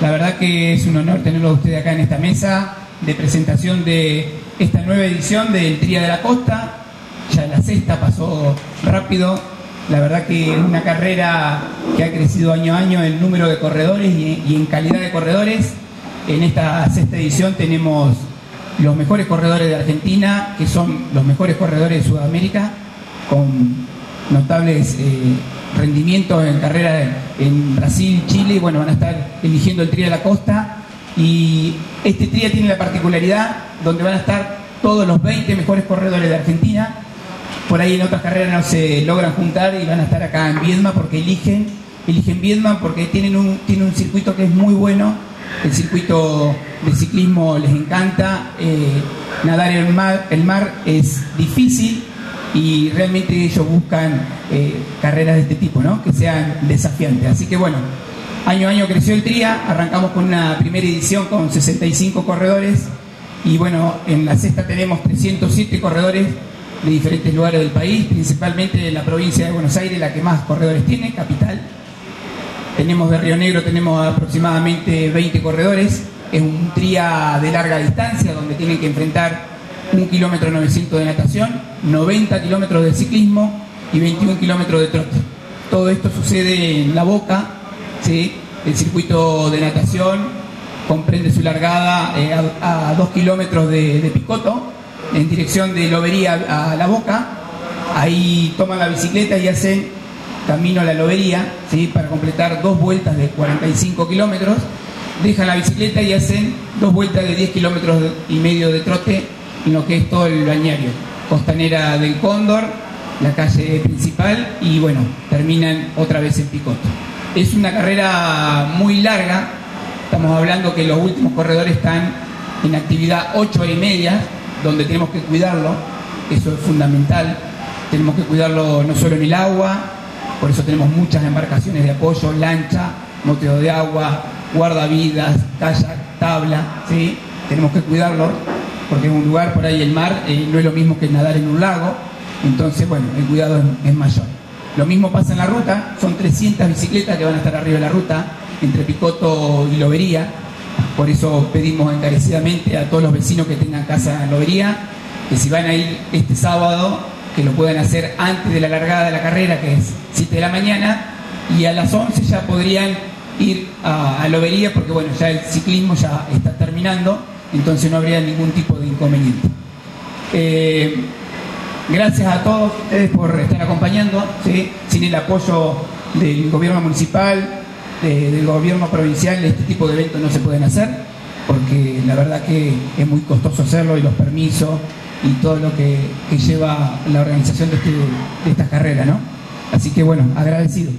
La verdad que es un honor tenerlo a usted acá en esta mesa de presentación de esta nueva edición del Tría de la Costa. Ya la sexta pasó rápido. La verdad que es una carrera que ha crecido año a año en número de corredores y en calidad de corredores. En esta sexta edición tenemos los mejores corredores de Argentina, que son los mejores corredores de Sudamérica, con notables eh, rendimientos en carrera en Brasil, Chile, bueno, van a estar eligiendo el Tría de la Costa. Y este Tría tiene la particularidad donde van a estar todos los 20 mejores corredores de Argentina, por ahí en otras carreras no se logran juntar y van a estar acá en Viedma porque eligen, eligen Viedma porque tienen un, tienen un circuito que es muy bueno, el circuito de ciclismo les encanta, eh, nadar en el mar, el mar es difícil y realmente ellos buscan eh, carreras de este tipo, ¿no? que sean desafiantes. Así que bueno, año a año creció el TRIA, arrancamos con una primera edición con 65 corredores y bueno, en la sexta tenemos 307 corredores de diferentes lugares del país, principalmente de la provincia de Buenos Aires, la que más corredores tiene, capital. Tenemos de Río Negro, tenemos aproximadamente 20 corredores, es un tría de larga distancia donde tienen que enfrentar un kilómetro 900 de natación, 90 kilómetros de ciclismo y 21 kilómetros de trote. Todo esto sucede en la boca, ¿sí? el circuito de natación comprende su largada eh, a, 2 kilómetros de, Picoto, en dirección de Lobería a la boca. Ahí toman la bicicleta y hacen camino a la Lobería ¿sí? para completar dos vueltas de 45 kilómetros. Dejan la bicicleta y hacen dos vueltas de 10 kilómetros y medio de trote en lo que es todo el bañario. Costanera del Cóndor, la calle principal y bueno, terminan otra vez en Picoto. Es una carrera muy larga, estamos hablando que los últimos corredores están en actividad 8 y media, donde tenemos que cuidarlo, eso es fundamental, tenemos que cuidarlo no solo en el agua, por eso tenemos muchas embarcaciones de apoyo, lancha, moteo de agua, guardavidas, kayak, tabla, ¿sí? tenemos que cuidarlo porque en un lugar por ahí el mar eh, no es lo mismo que nadar en un lago, entonces bueno, el cuidado es, mayor. Lo mismo pasa en la ruta, son 300 bicicletas que van a estar arriba de la ruta, entre Picoto y Lobería, por eso pedimos encarecidamente a todos los vecinos que tengan casa en Lobería, que si van a ir este sábado, que lo puedan hacer antes de la largada de la carrera, que es 7 de la mañana, y a las 11 ya podrían ir a, a Lobería, porque bueno, ya el ciclismo ya está terminando, entonces no habría ningún tipo de inconveniente. Eh, gracias a todos ustedes por estar acompañando, sin el apoyo del gobierno municipal, del gobierno provincial, este tipo de eventos no se pueden hacer, porque la verdad que es muy costoso hacerlo y los permisos y todo lo que, lleva la organización de, este, de esta carrera, ¿no? Así que bueno, agradecido.